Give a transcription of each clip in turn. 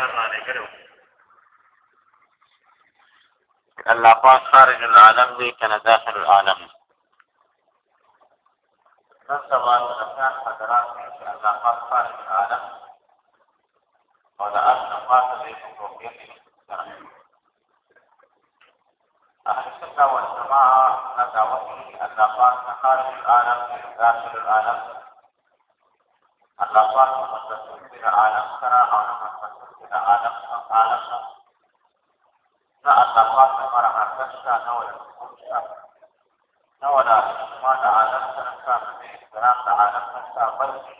انکار را لګلو الله خارج العالم وی کنه داخل العالم. نن سبا د افغان حضرات الله خارج العالم. أو د اصل پاک د حکومت أهل السنة والجماعة أدعوته أن خارج العالم داخل العالم. الله پاک متصل بالعالم سره أو متصل بالعالم عالم نه الله پاک لپاره حرکت شته نه ولا سکون شته نه ولا ما د عالم سره شته نه د احترام د عالم سره بلکې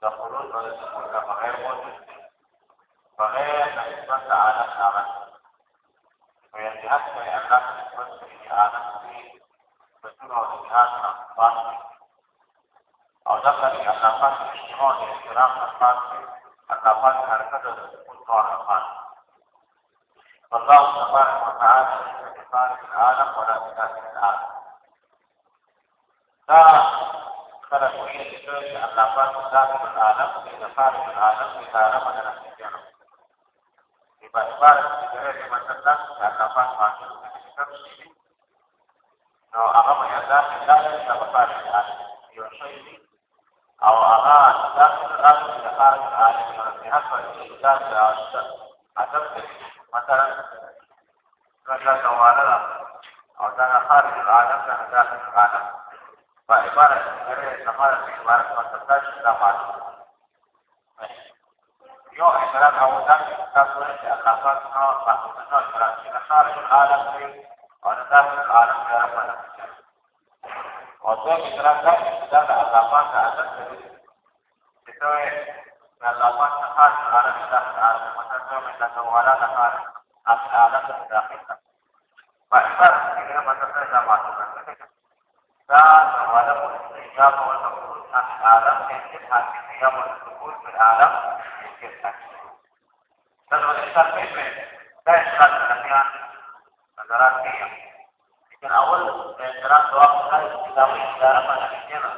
د خروج أو د سکون نه بغیر موجود دی بغیر د نسبت د عالم هغه په یو جهت کې الله نسبت چې عالم کې بسونه أو د جهاد نه پاک او دا کار چې الله پاک اجتماع او احترام پاک الله پاک حرکت او سکون پاک والله سبحانه وتعالى اختار العالم ولا اختار العالم. دا خلق وحيد الشرك الله پاک داخل العالم وإذا خارج العالم وإذا رمض نفسه جنوب عبارت عبارت دغه مطلب دا چې الله پاک ماشو کتاب شي نو هغه مې دا چې دا په پاره یو شی دی او هغه داخل راځي د خارج عالم باندې هڅه کوي دا راځي ادب مثلا رجا توالا او دا خارج عالم ته داخل عالم په عبارت سره سماره په عبارت مطلب دا چې دا معلوم یو اعتراض او دا تاسو ته اخلاقات او فقط نو خارج عالم او داخل عالم سره په Ojo diterangkan kita tak lama ke atas dari itu ngalapan sehar ada kita ada masa itu minta kewala atas ada ke kita. Pasar ini masa itu kita masuk Kita kewala pun kita mau sebut atas arah mungkin hati kita mau sebut berarah mungkin hati. Terus kita pilih. Saya sangat dengan antara tiang. اول اعتراض جواب ورکړ چې دا وایي چې دا راځي چې نه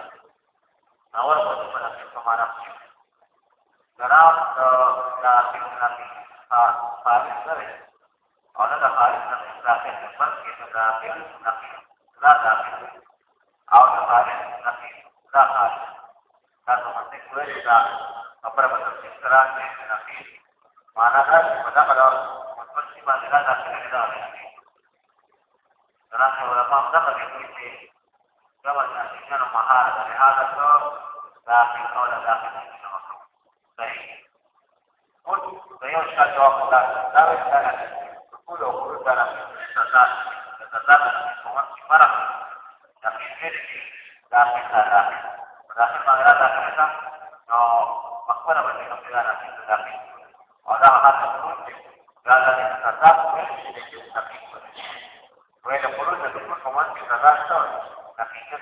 اول په دې باندې څه معنا درا دا څنګه په پاره سره او دا خالص نه دا په خپل کې دا په نه دا دا او دا خالص نه دا خالص دا څه کوي دا خبر په څه سره نه معنا دا په دا ډول مطلب چې باندې دا څه کوي څه علماء دغه کوي چې دا باندې چې مهارت لهذا داخل او داخل صحیح او د یو شاته جواب دا دا ټول او ټول سره سزا سزا د کومه مرا د خیر دا څه دا دا څه باندې دا څه نو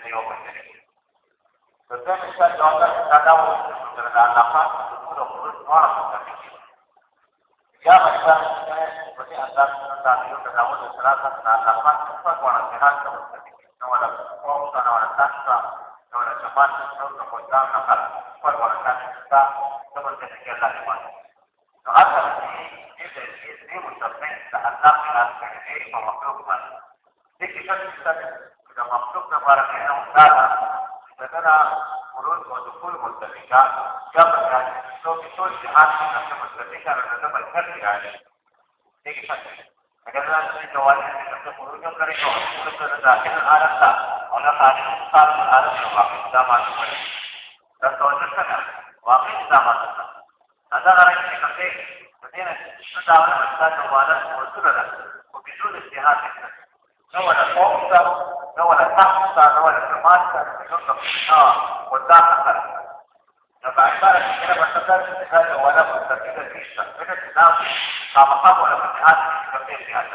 في يوم الدين فالثاني الشيء الأول التداول من العلاقات والدخول والخروج معرفة التفكير إجابة الإسلام الشيء وفي أسباب التعبير تداول الثلاثة من العلاقات تفرق عن الجهات والتفكير ولا فوقنا ولا تحت ولا شمال نصر قدام نقل فرق عن الجهات ثم التفكير لا يوازن فأثر في مسمى تحلق من الفعلين ومخلوق من ذكر شكل السبب na mamluk na para kayo ng tata, ito na urun ko dukul mo sa lika, dapat na so ito si Hati na sa magsalika na nasa magsalika niya. Sige siya. Nagkakaroon sa ito, wala na sa urun yung karito, urun ko na dahil ang aras na, o na sa ating usap ng aras na wakit tama sa pala. Sa tono sa na, wakit tama sa na. Nasa karang si Kasi, kasi na sa tawag na magsalika ng wala sa urun na, kung ito na si Hati na. So, wala po, نوع الفحص نوع الفحص آه والداخل فأعتبرت أنا بستطيع الاتحاد ولا مستفيدة فيش تكملة الناس طابقات ولا متحاد في الاتحاد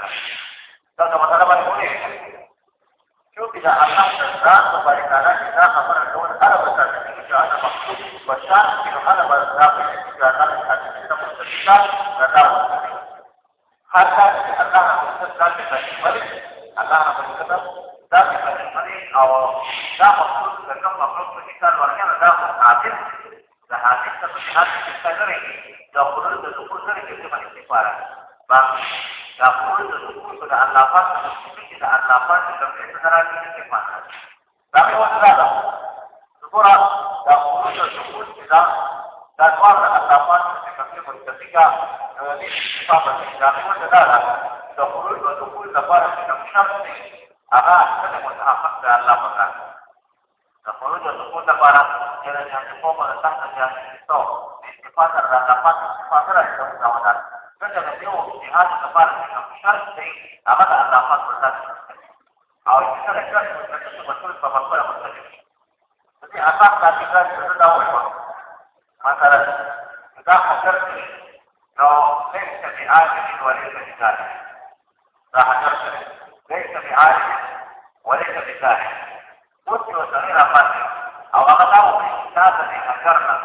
هذا مثلا بقول شوف إذا أصبحت الذات وبركانات إذا خبر الدول أنا بستطيع أنا مقصود بشار في أنا بستطيع إذا كان الاتحاد مستفيدة فلا حتى الله مستفيدة في الله مستفيدة الملك أو ذا مخصوص لكم مخصوص في كان وركان ذا مستعجل د حاکم څخه په حق کې څنګه د خلل د bang dahulu itu sudah alapan itu tidak alapan tidak sebenarnya ini gimana tapi waktu ada sekurang dahulu itu tidak dan warna alapan ketika ketika ini kita د الله په کار د خروج او سقوط لپاره کله چې موږ په خپل تخت کې یو د استفاده را د پاتې استفاده را کوو دا ودا څنګه د یو جهاد لپاره چې شرط دی هغه د الله په پر ځای او چې سره کار کوي چې په ټول په خپل مستقیم دې اساس تاسو کار څه دا وایو مثلا دا حجر نو ليس بعالم ولا بجهاد دا حجر ليس بعالم وليس بساحل وصل وصغيرة فتح او غلطه في كتابة ذكرنا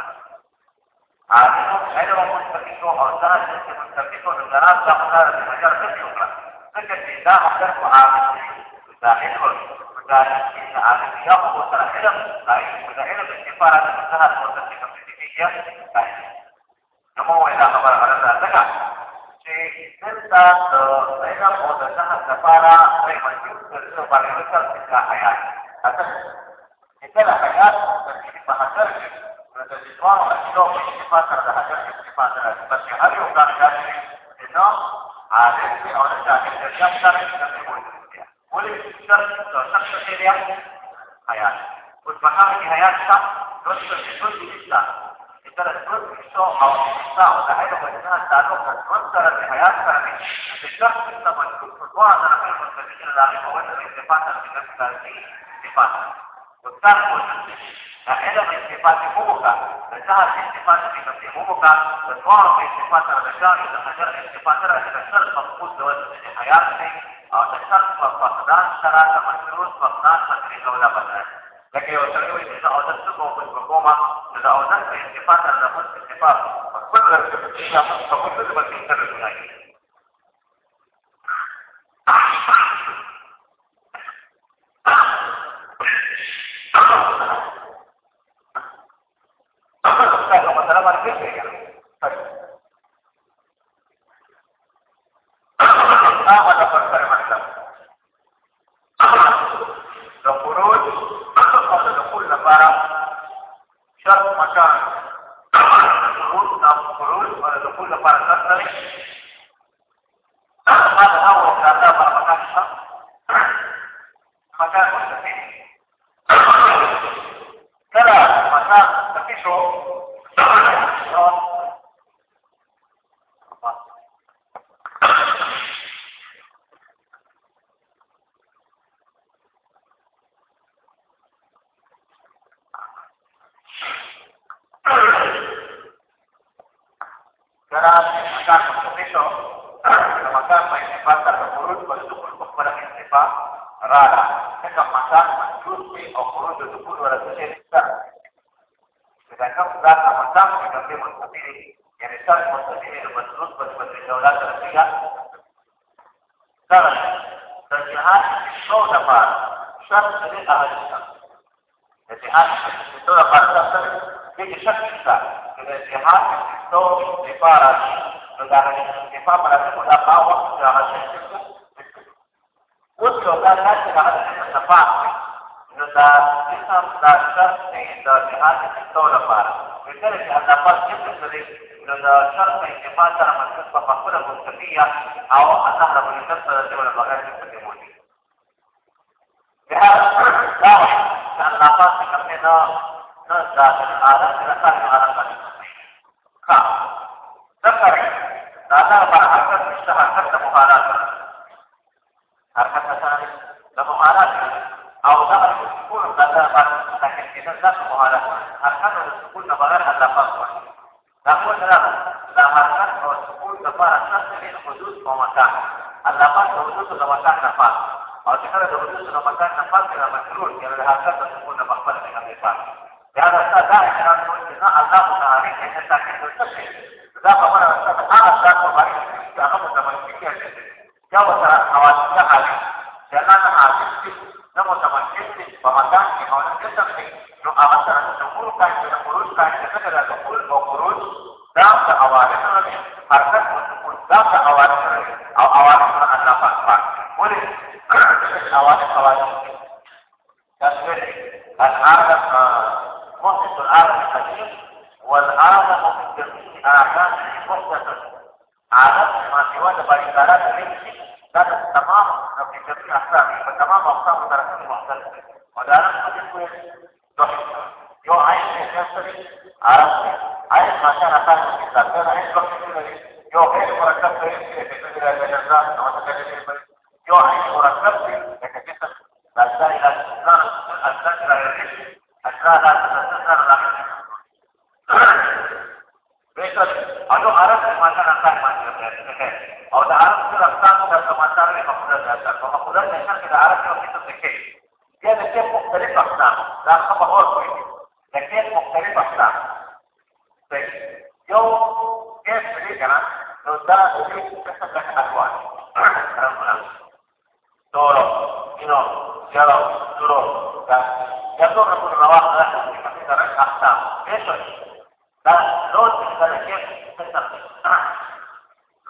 عارفين علم مستفيده او سنة مستفيده للغراب ده مدار المجال كله فكر في ده مدرس عامل بساحل وكان عامل يقوم وترحلم قائد وترحلم باستفارة من سنة مستفيده في نمو إلى خبر على ذلك چې دلته د علم او د ذهن لپاره دوی مجبور د باندې وکړ چې حیات اصل چې کله حیات په حاضر کې د ځوان اشیاء په اتفاق سره د حاجت اتفاق سره بلکې هر یو کار داسې دی چې عالم دی او د جاهل د شخص سره د موجود دی ولې شخص د شخص دی حیات اوس په هغه کې حیات شته نو څه څه سره ژوند شو او تاسو د هغه په اساس تعلق د ژوند سره د حیات سره دی چې شخص د مشکوک په دوا د هغه په تفصیل د هغه په وجه د صفات د نفس دی صفات او تاسو د هغه د صفات موږه د ځان د صفات د نفس موږه د دوا د صفات سره د شان د حجر د صفات سره د سر په خود د حیات دی او د شخص په فقدان سره د مشروط فقدان سره د دوله بدل لکه یو سړی وایي چې زه اودس نه کوم خوشبه کوم نو د اودس په انتفاع سره د خوش انتفاع په خپل رسول چې هغه په خپل رسول کې سره ګناه کوي دا ترجیحات دا ترجیحات شو د پاره شرط دې اهل شرط اتحاد د ټول پاره تر دې کې شرط شته چې د اتحاد تو د پاره نو دا د پاره څه دا پاو دا شرط اوس یو دا نه چې هغه صفه نو دا اسلام دا شرط دی د اتحاد د ټول پاره ورته چې دا پاره څه دې دا شرط انتفاع سره مرکز په خپله مستفیه أو الله رب العزت سره د ولا بغیر څه موجود بهر دا أن ناقص کمه دا نه دا اعلی سره اعلی سره ښه ذکر دا دا په حرکت مشته حرکت د مخالفت حرکت مثلا د مخالفت أو دا سکون دا په تکلیف د مخالفت حرکت د سکون بغیر الله پاک پاک د حدود او مکان نه پاک او چې کله د حدود او مکان نه پاک نه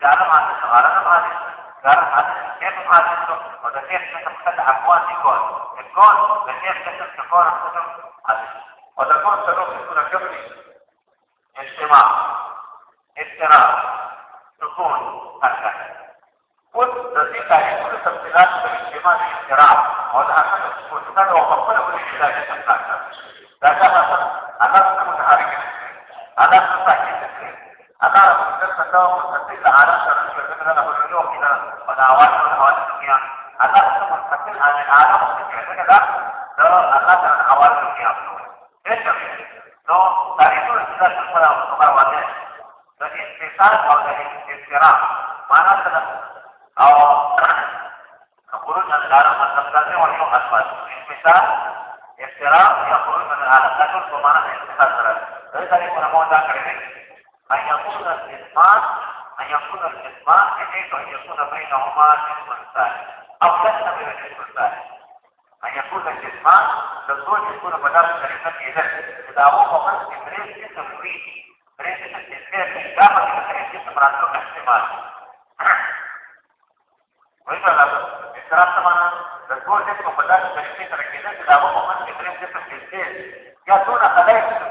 فكان ما تشغلنا ما قال هذا كيف هذا الشخص وده كيف كسب خد عقوان الكون الكون ده كيف كسب كفارة خسر هذا وده كون سلوك يكون كفري اجتماع اضطراب سكون هكذا كل دقيقة يكون تفصيلات بالاجتماع وده هكذا سكون هذا هو مقبول بالاجتماع ده كما أنا متحرك أنا متحرك أقارب الجنة سوى مستقل عن الشر يعتبر له العلوم إلى الدعوات والحوادث الدنيا الله مستقل عن العالم يعتبر له ده الله عن حوادث الدنيا ايش نو تعرفون الذات الصلاة والصبر والناس الاتصال أو الاستراح معنى أو خروج عن العالم والتفلاتين والحوم أسفل الاتصال افتراء يخرج من العالم لا تلقوا معنى الاتصال ثلاثة فإذا يكون موضع كريمين أن يكون الإثمان أن يكون الإثمان بحيث أن يكون بينهما جسم ثاني أو يكون بين الجسم الثاني أن يكون الإثمان للزوج يكون مدار كلمة إذا إذا هو فقط بريد جسم فريد بريد جسم إثنين داخل بريد جسم راتب احتمال وإذا لا إسراف طبعا للزوج يكون مدار كلمة إذا هو فقط بريد جسم إثنين يأتون خلائق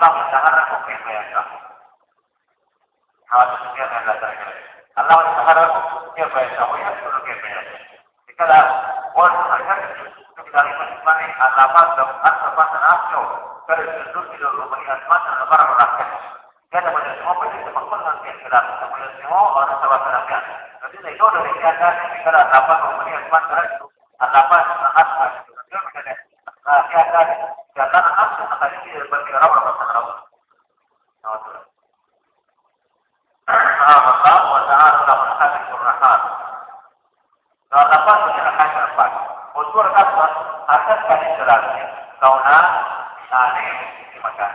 Allah mensahara mungkin bayangkan. Hal itu yang anda tanya. Allah mensahara ya, itu itu kita. Dia dapat. Jadi itu dari kita kita dapat kemudian semua itu apa apa Nah, kita kita apa akan ini bagi orang orang tahu. Ah, Allah wa ta'ala dalam hadis Qur'an. Nah, dapat kita akan dapat unsur asas, asas pada suratnya. Kauna aneh dimakan.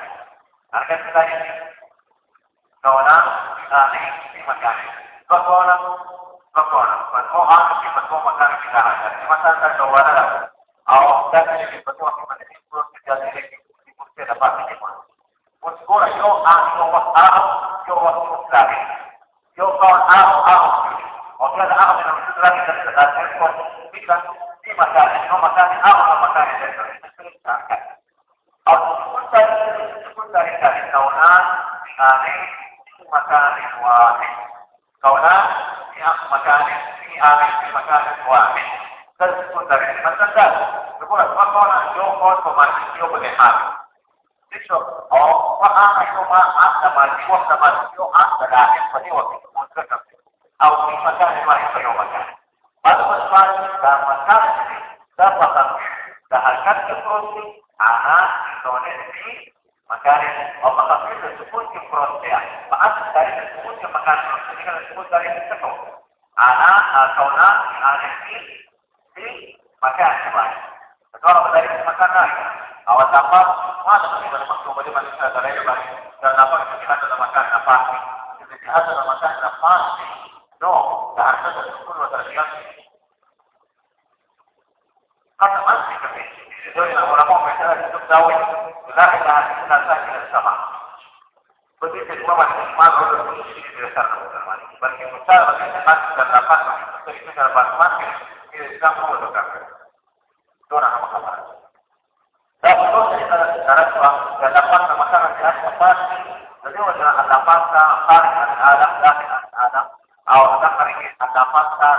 Harga terakhir. Kauna aneh dimakan. Fakona, fakona, bagaimana bagaimana bagaimana kita apa mana di pulus makan di di pulus ada pasti di pulus. Pulus kau yo ah yo wah ah yo wah pulus lagi. Yo kau ah ah. Okey ada dengan kita bisa di makan, no makan, apa makan أو تكون تكون ذلك كونان في مكان واحد كونان في مكان في آمن في مكان واحد تكون ذلك مثلا تقول ما كون يوم كون كمان يوم بنهار Dicho, oh, wa ana yo ma anta ma di wa ma yo anta da en pa ni wa ki mo ka au ni ma ka ni ma ni pa yo ma ka Pada masa da masa da pa ka da hakat ke proses anak donen di makanan o makapil disebut yung prosya. Paas dari disebut yung makanan prosya. Ini kan disebut dari itu. Anak atau nak anak di makanan coba. Kalau dari makanan awal dapat mana sih dari maksud bagi manusia dari bagi dan apa kita dalam makan apa ada dalam makan apa no dah ada disebut terjadi kata masih Begitu juga masih teman Bagi besar bagi dan dapat itu ini tidak mau apa kabar? Suam dan dapat jelas? Jadi ada pasca hari ada ada ada ada hari ada pasca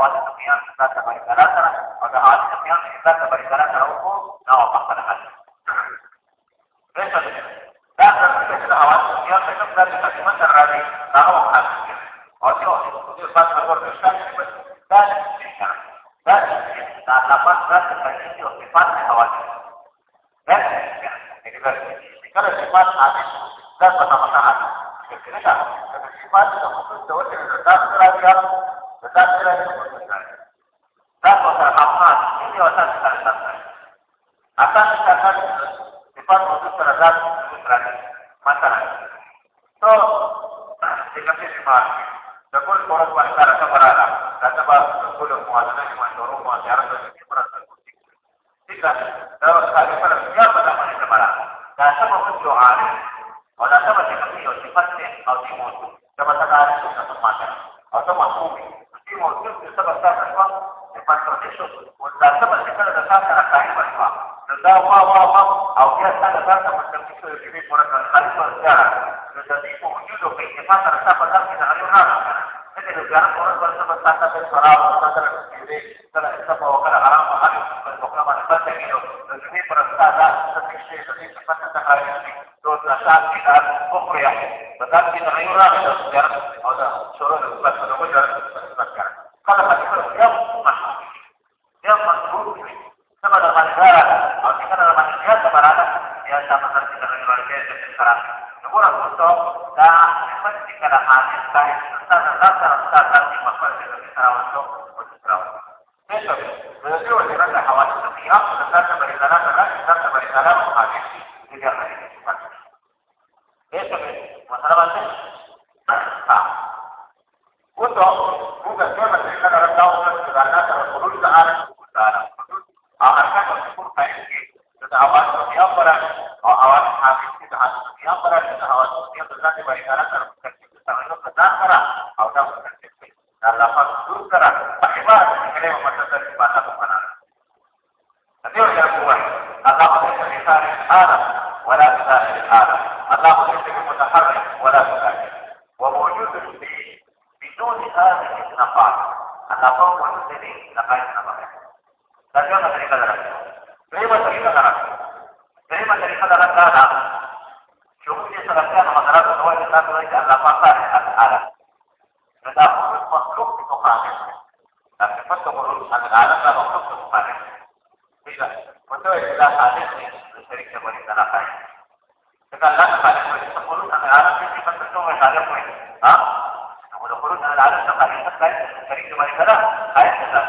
हवा का अभियान इतना सफ़ाई करा था अगर आज का अभियान इतना सफ़ाई करा macam itu ini orang kali berjalan, jadi itu menyuruh sifat terasa pada kita hari orang. Jadi negara orang bersebelah dan suara masalah sendiri kalau kita bawa ke haram mahal berbuka pada baca itu dan ini perasaan seperti seperti seperti sehari ini dosa saat kita kufriah betul kita ayurah itu sejarah ada suruh bukan suruh bukan sebentar kalau kita bersiap masuk dia masuk sama dengan negara kalau kita dalam manusia sebarang ya sama seperti dengan Sekarang Orang untuk dan seperti kalau hadis saya tentang tentang tentang di masa kita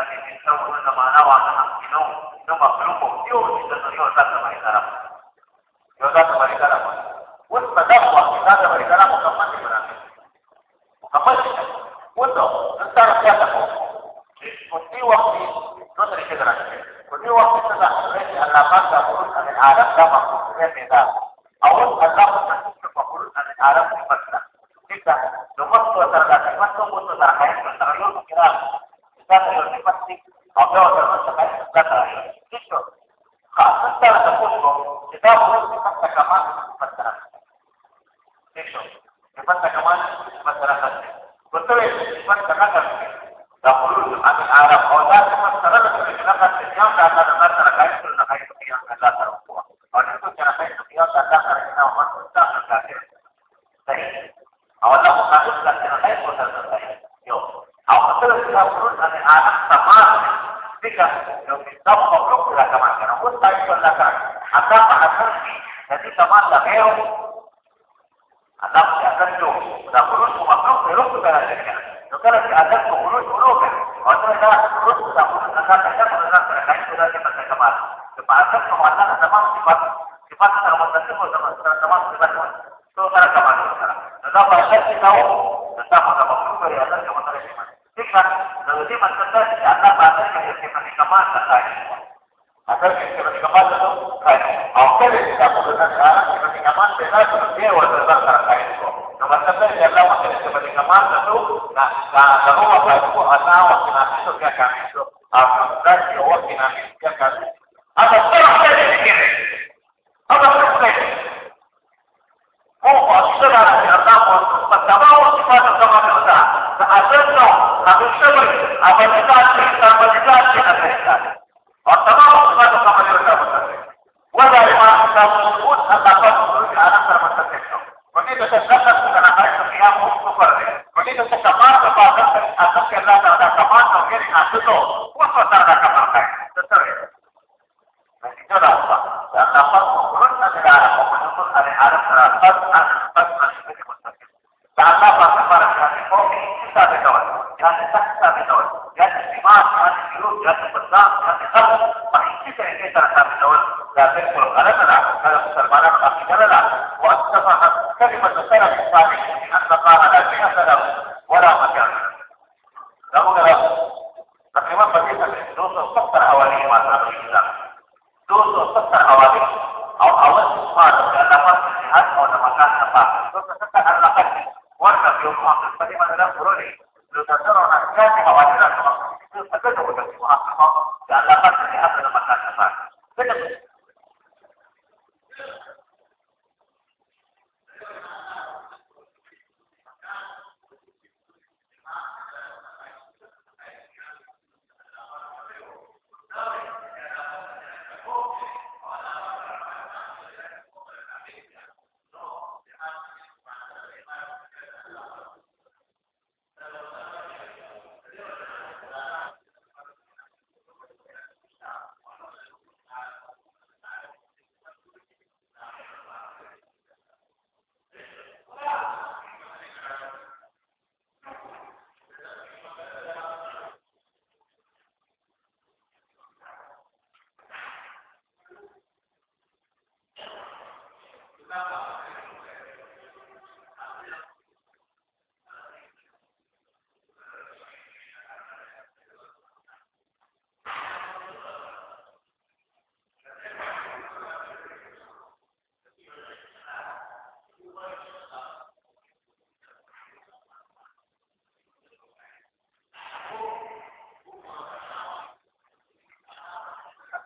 que estamos en una manada, sino no más grupo, Dios, y se nos dio el Santa Alabanza por un canal arabo, mata leo kurus ya kanjo na kurusu makrufu rufu kana shirika tukara si adabu kurusu uloka watu na kurusu na kurusu na kurusu na kurus. na kurus na kurusu na kurusu na kita seperti wajar sekarang kain itu. Nomor satu yang adalah masih ketika masa itu, nah, nah, kalau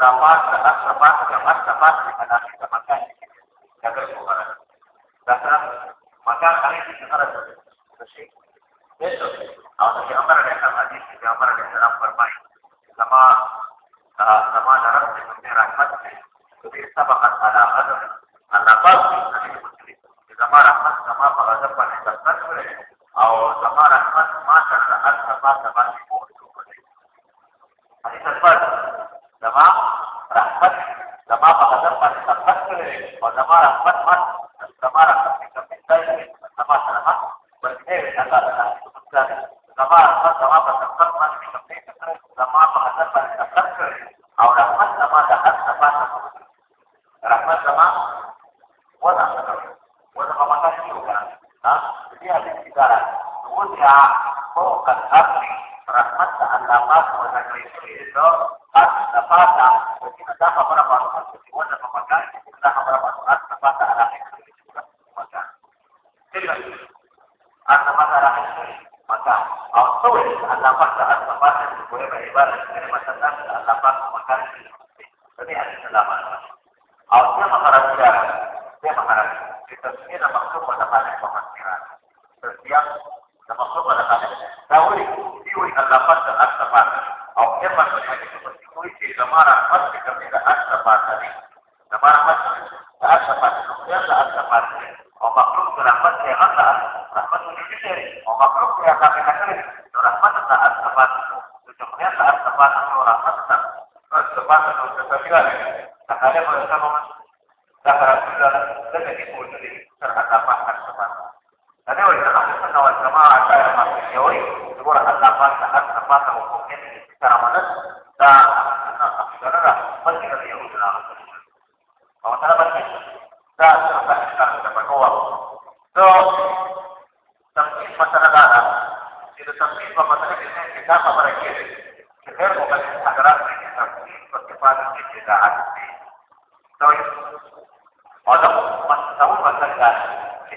dan dapat dan dapat dapat dapat dengan kita makan jaga kebenaran dasar maka kali ini kita harus bersih itu atau gambar ada hadis gambar ada dalam bermain sama sama dalam sebenarnya rahmat jadi sabakan ada ada ada pasti nanti disebut sama rahmat sama pengajaran yang dasar atau sama rahmat masa saat sama sama hadis tersebut sama rahmat sama pengajaran yang dasar atau sama rahmat mas sama rahmat yang dasar sama sama berbeda antara sama rahmat sama pengajaran mas sama pengajaran yang dasar atau rahmat sama dahat sama rahmat sama wala wala pamatas juga ha jadi ada sekarang kemudian kau kan hati rahmat dan dapat wala itu pas dapat jadi ada apa apa wala pamatas ada apa apa dapat ada maka jadi ada masalah maka auto ada apa ada apa boleh beribadah dari masalah ada apa maka ini ada selamat atau dia mengarahkan dia mengarahkan kita ini nama maksud pada pada pemakiran setiap nama maksud pada pada dahulu diwi dapat dan dapat atau dia maksudnya itu seperti kuisi gamara pasti kebedaan dapat tadi gamara pasti saat dapat kemudian saat dapat oh makhluk rahmat yang ada rahmat itu sendiri oh makhluk yang kami katakan rahmat saat dapat kemudian saat dapat atau rahmat saat dapat atau sesuatu ada bersama Dahar sudah lebih dipuji terhadap makan semata. Dan oleh karena itu kawan sama ada yang masih jauh, sebuah hadapan saat apa hukumnya secara mana dan saudara masih ada yang sudah. Kalau saya masih dan serta kita dapat uang. So, tapi masyarakat itu tapi masyarakat kita kita apa lagi? Kita bukan agar kita percepatan kita ada. So, Walau tahu masalah di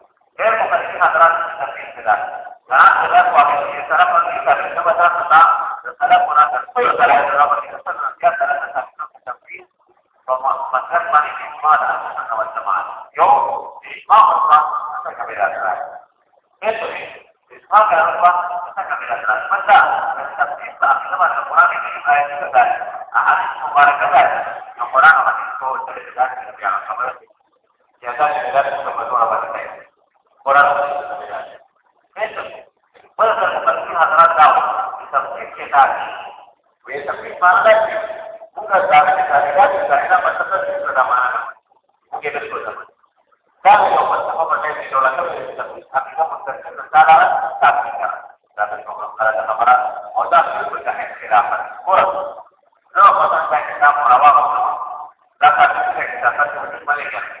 kita ada kita apa kita itu dari ini. Kita kita bisa tapi mutane sedang dua kita. Dia bukan di hadapan tapi sedang. Adalah suami ini cara kita kita baca tentang salah munafik. Salah dalam kita sedang dia salah tentang tapi bahwa macam mana ini mana sama teman. Yo, isma apa kita kami lihat. Itu isma apa kita kami lihat. Maka kita bisa kita baca Quran ini ayat kita. Mubarak. Orang apa itu cerita yang sama tidak sesuatu apa saja. Orang itu pada saat kita hadapan tahu kita kita kita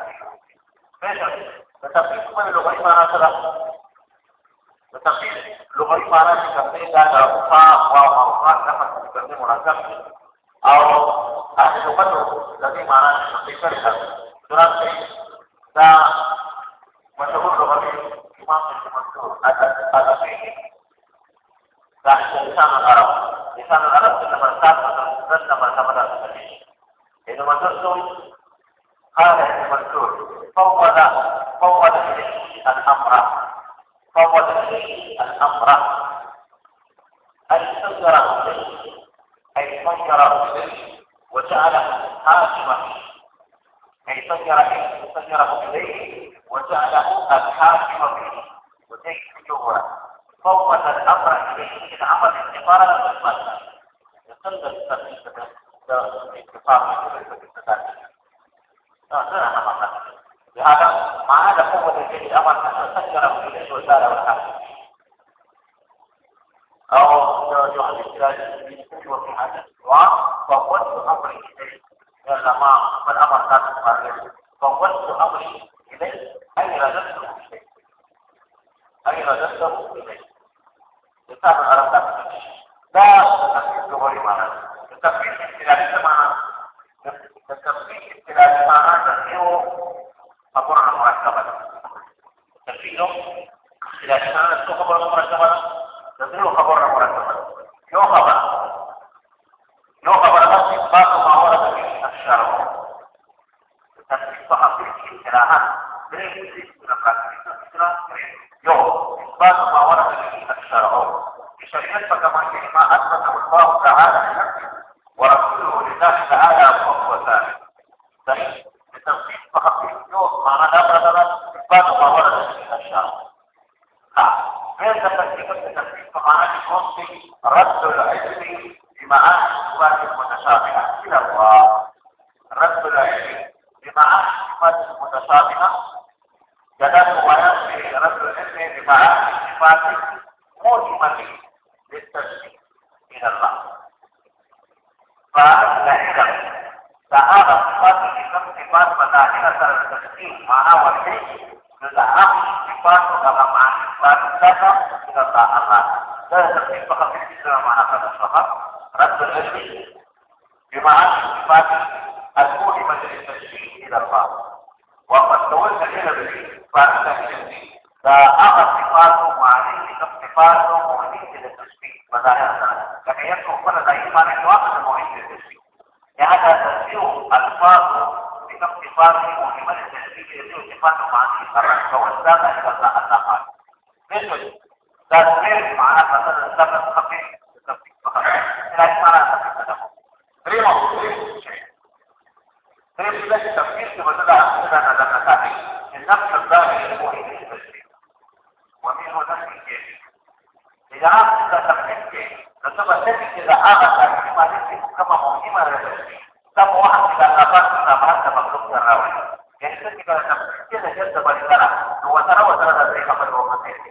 کې مرکب دي او حقیقت د دې معنا چې څه کوي تعالى څنګه سره د تفصیل معنا ورکړي نو دا هغه صفات او هغه معنی صفات څنګه دا الله دا د تفصیل په خاطر چې معنا کړه توسع إلى الطاقات بالنسبة تسمير معنى فصل السبب الخفي التطبيق فقط لا معنى التطبيق ريما ريما ده التفكير في بدل عندنا ده مساعي النفس الظاهر هو التشبيه ومنه نفس الجاهل اذا عرفت ده تفكير فسبب ذلك اذا عرفت ما تفكير كما مهمه للتشبيه طب واحد اذا نفس نفس مخلوق الراوي يعني تفكير ده da kansa ba da wata rawa da zai kafa da wannan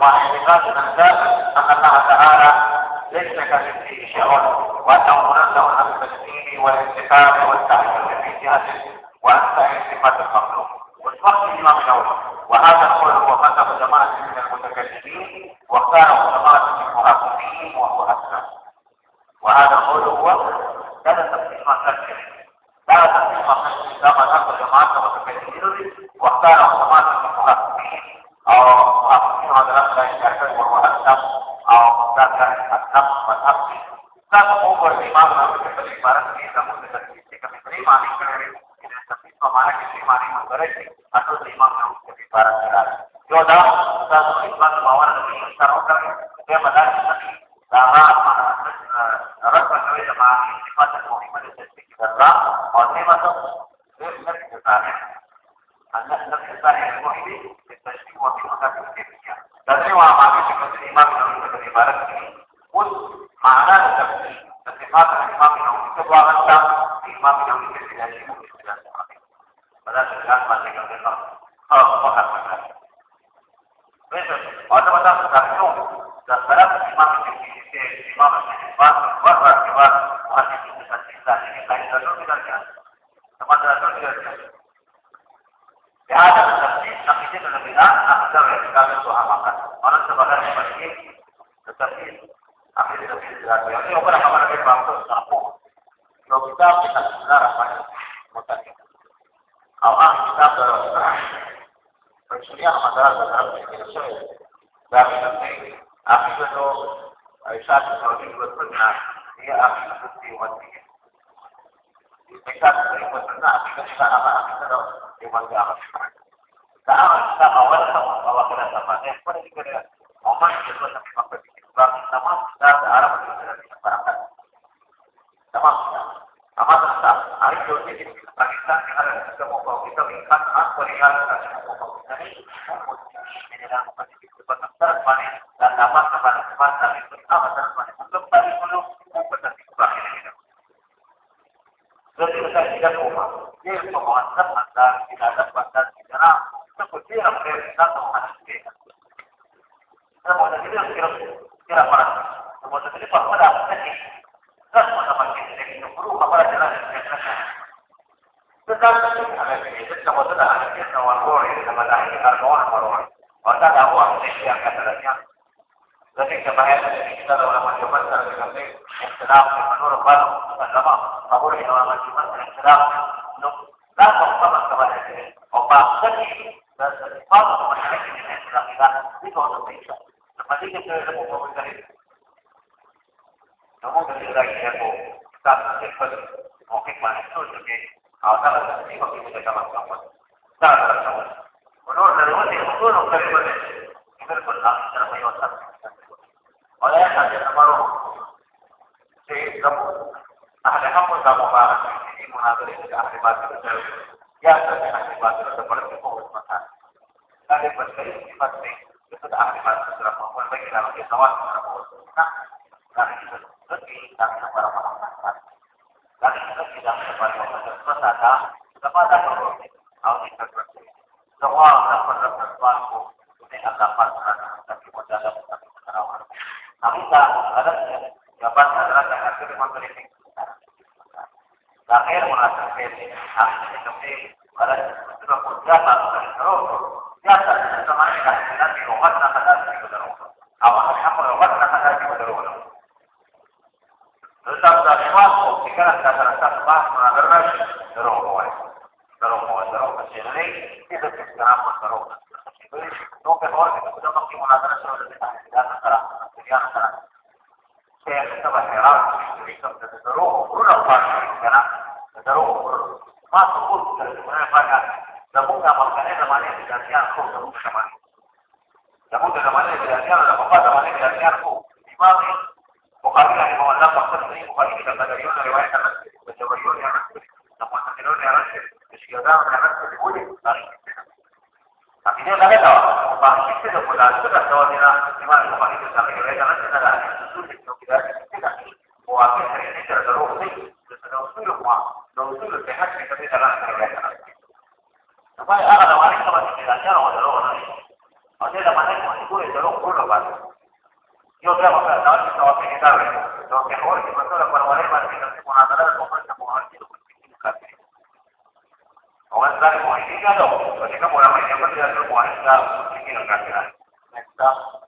وعن صفات أن الله تعالى ليس كمثله شيء وأنه منزه عن التشبيه والانتفاع والتعليم في جهته وأنت صفات الخلق imam dan ini terima dengan yang kedua rendah imam yang itu yang ketiga imam yang ada tetapi nak mana Sekarang kita yang sama kita ilmu pemerintah lagi mau Menurut? Kita menyusahkan. Oleh saja kamu ini nossa Gracias.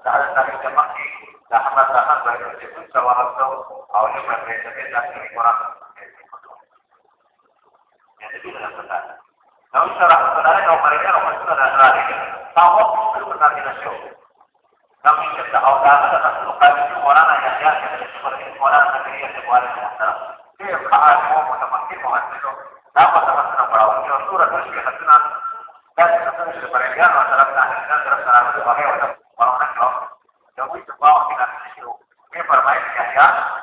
saat kami kemaki, dahamat-dahamat baik itu sama atau awalnya berbeda beda dari orang. Itu dalam benar. Kalau secara sebenarnya kalau mereka orang itu adalah lari, tahu itu benar tidak show. Kami kita awal ada satu kali orang yang yang seperti orang yang sebuah masalah. Dia kaat mau memakai memakai dapat sama para orang surah itu juga satu dan satu sudah perhatian masalah tahlilan terus cara sebagai orang orang kalau jadi itu bawa kita itu ini permain ya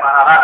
para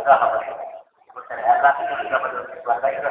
Atau apa? Bukan, itu juga keluarga itu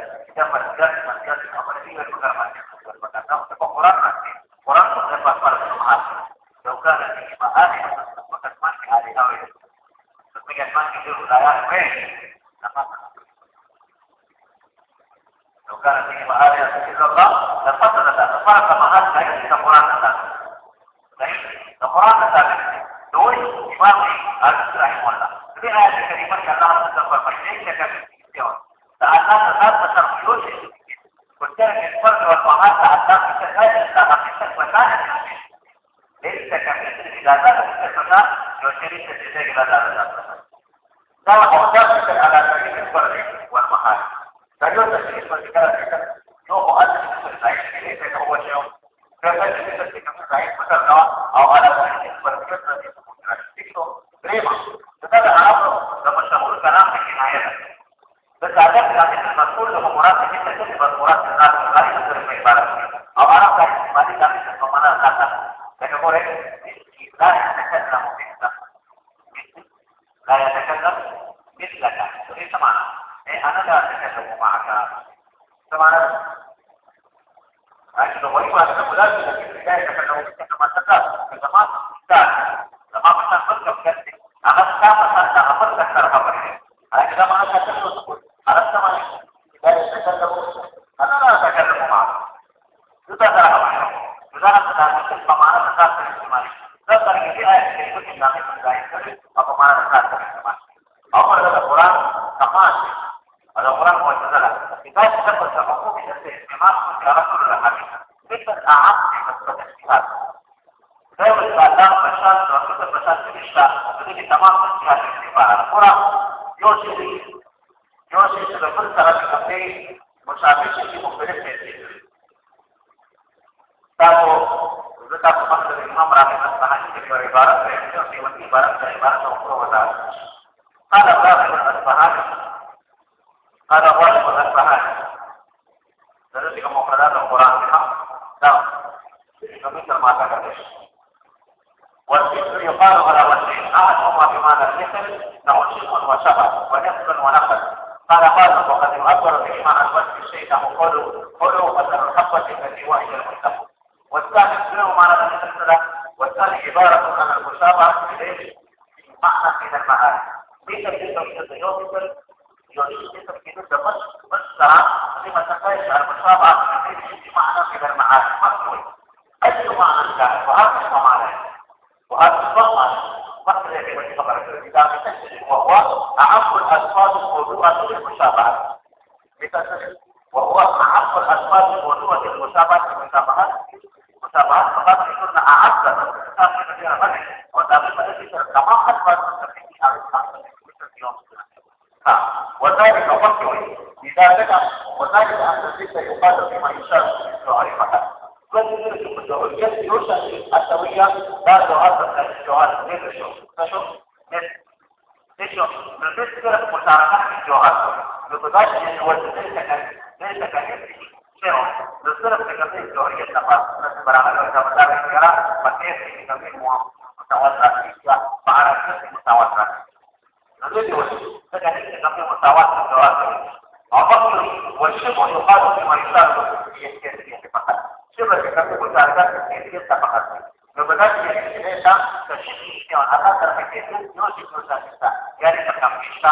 dice que la orang فإنه خلو خلو قدر الحقة التي وهي المتقى والثالث منه معنى المسلسلة والثاني عبارة عن المشابهة إليه معنى من المعاني ليس جدا جدا يوميا يريد جدا جدا مش مش سرعة لما تقايش على المشابهة إليه معنى من المعاني مفهوم أي معنى كان وهذا اسمه معنى وهذا اسمه معنى مثل الذي خبرت الكتاب وهو أعم الألفاظ الموضوعة للمشابهة جوهر بتضجن وزن ليس كهذه شنو لصرف تكفيه الجوهرية النفس بس برامج وتبدأ بالكرة فكيف تكفيه متوسط فيها فعلى كيف متوسط نزول وزن فكيف تكفيه متوسط جوهر الفصل والشبه يقال فيما يشار في الكيفية فقط شبه تكفيه متعرفات الكيفية فقط Novedade je da je ta sa šifrišnjom, a ta sa paketom nosi kroz zaštita. Ja nisam nam ništa,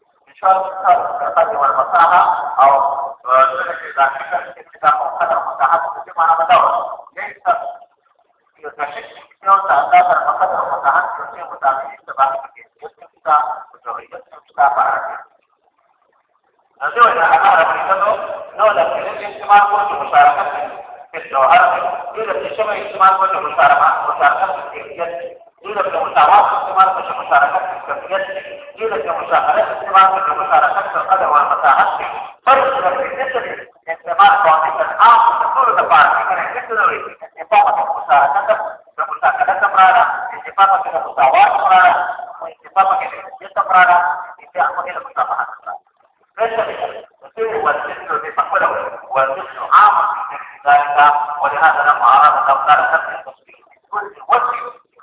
شاید کتابی ور مساحه او دغه چې دا کتاب او کتاب مساحه څه معنا بداو لیکس یو تشکیل یو تعداد پر مساحه او مساحه څه مطابق د باندې کې څه کیتا او جوړیت څه دا پاره نو دا هغه راځو نو دا چې استعمال کوو مشارکت په جوهر کې د شمه استعمال کوو مشارکت مشارکت کې نولد من الاجتماع والمشاركة الجوهر إذا بتجمع اجتماع وجه مشاركة مشاركة في الكيفية إذا بمساواة اجتماع وجه مشاركة في الكيفية إذا بمشاهدة اجتماع وجه مشاركة في القدر والمساحة فرق بالنسبة اجتماع قوانين العام تقول دفاع كان يكتب اتفاق المشاركة بمشاهدة مرادة اتفاق المساواة مرادة اتفاق الكيفية مرادة اتفاق المساواة مرادة ليس والجسم بفقده والجسم عام في ذلك ولهذا لما أراد لو قال سبب التصوير كل وجه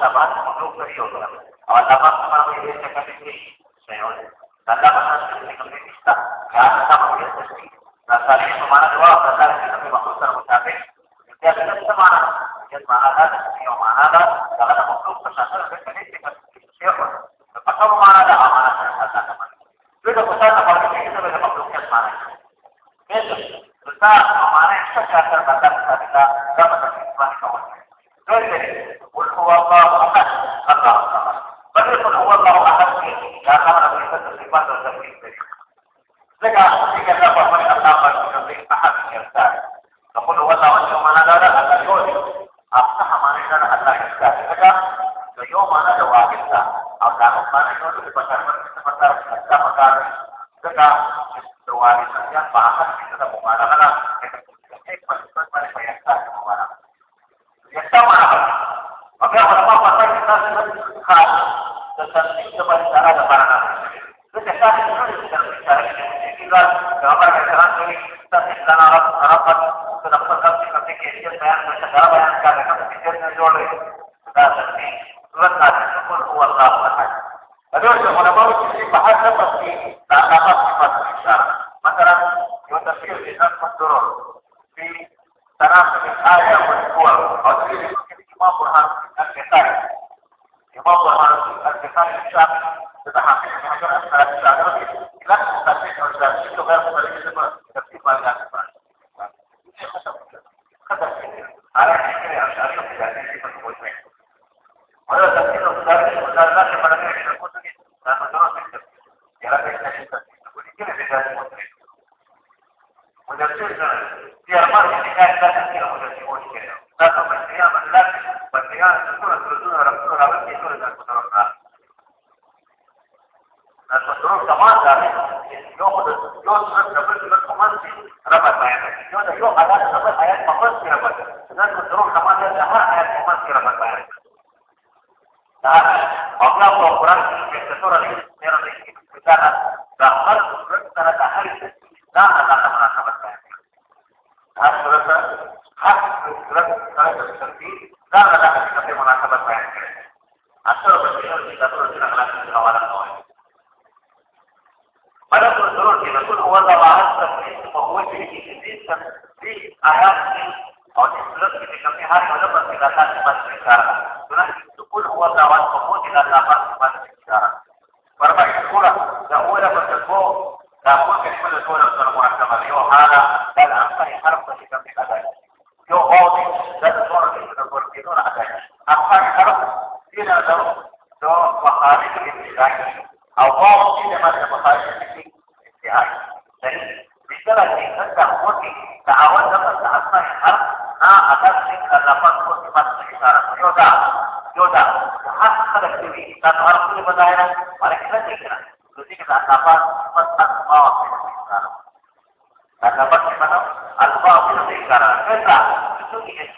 sabar untuk bersyukur. Ini. Ini kami bisa. Ke mana ada, mana ada. Ada siapa. Ada, amanah mana. Kita Hallelujah. Kita harus Yo ada dapat ayat komansi rapat. Dan surah sama dari ayat komansi rapat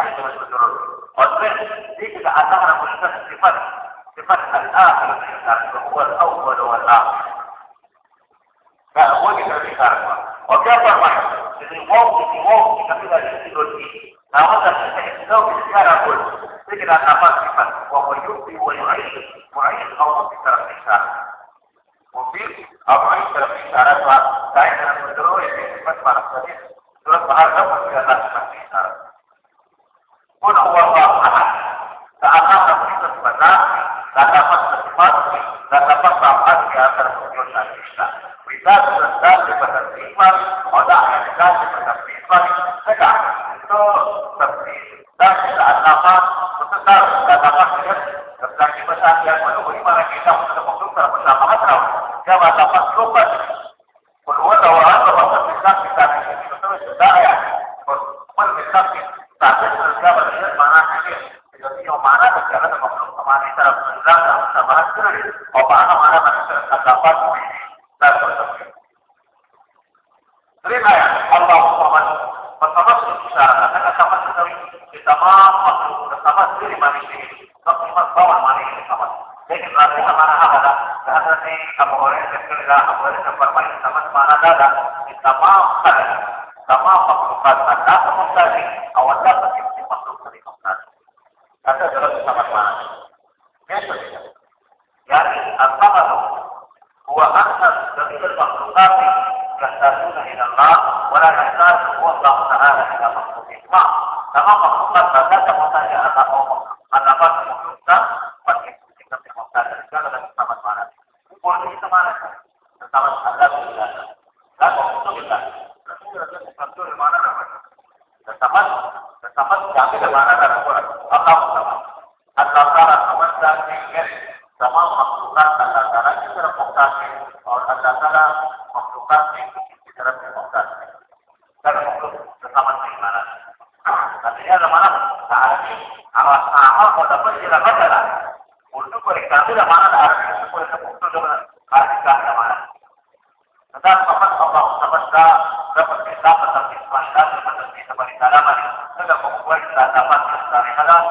الناس عندهم البترول والفعل دي تبقى ظهر مشتبه في فتح في فتح الآخر هو الأول والآخر فوجد الإشارة وكيف واحد في موقف موقف كبيرة يسجل فيه لابد أن تحسوا بالإشارة كله تجد أن نفس في فتح وهو يبدي ويعيد معيش أو ذكرنا أول نمبر ما يسمى معنا دادا إنما مختلف sama maklumat anda kemustadi awal dapat ini makhluk dari kemustadi anda sudah bersama mana ya sudah yani antara itu huwa asas dari maklumat yahtajuna ila Allah wa la yahtaju Allah ta'ala ila makhlukin ma sama maklumat anda kemustadi anda Allah Ojalá